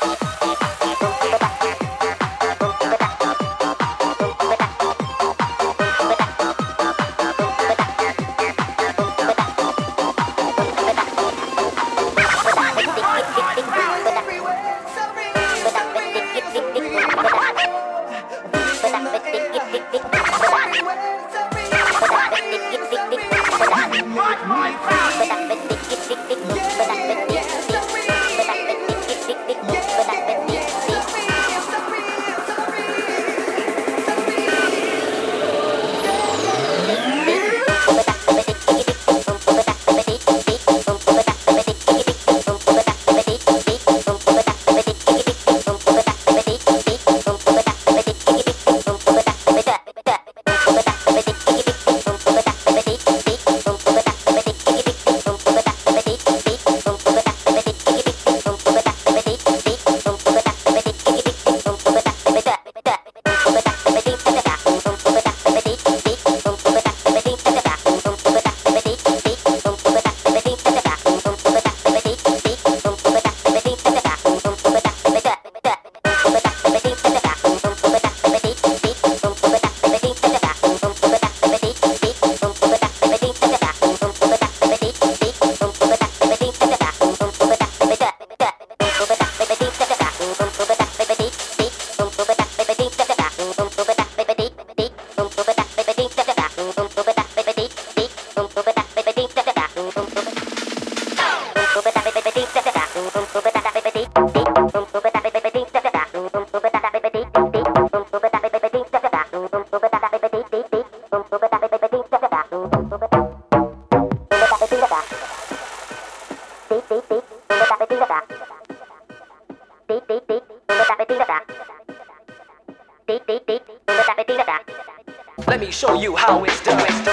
Bye. Let me show you how it's done.